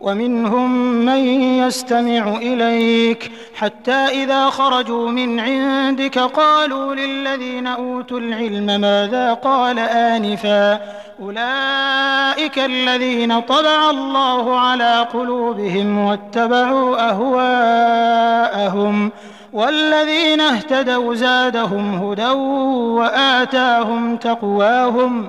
ومنهم من يستمع إليك حتى إذا خرجوا من عندك قالوا للذين أوتوا العلم ماذا قال آنفا أولئك الذين طبع الله على قلوبهم واتبعوا أهواءهم والذين اهتدوا زادهم هدى وآتاهم تقواهم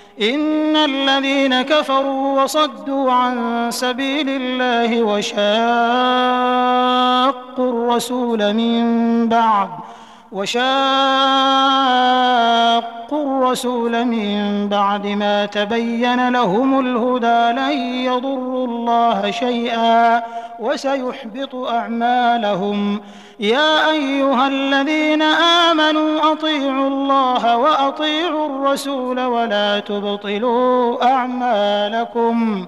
إن الذين كفروا وصدوا عن سبيل الله وشاقوا الرسول من بعد وشاقوا الرسول من بعد ما تبين لهم الهدى لن يضروا الله شيئا وسيحبط أعمالهم. يا أيها الذين آمنوا أطيعوا الله وأطيعوا الرسول ولا تبطلوا أعمالكم.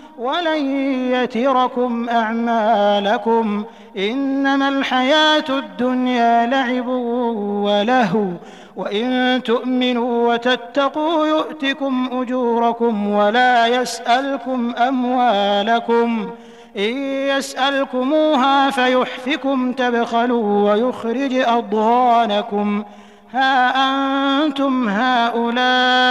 ولن يتركم أعمالكم إنما الحياة الدنيا لعب ولهو وإن تؤمنوا وتتقوا يؤتكم أجوركم ولا يسألكم أموالكم إن يسألكموها فيحفكم تبخلوا ويخرج أضغانكم ها أنتم هؤلاء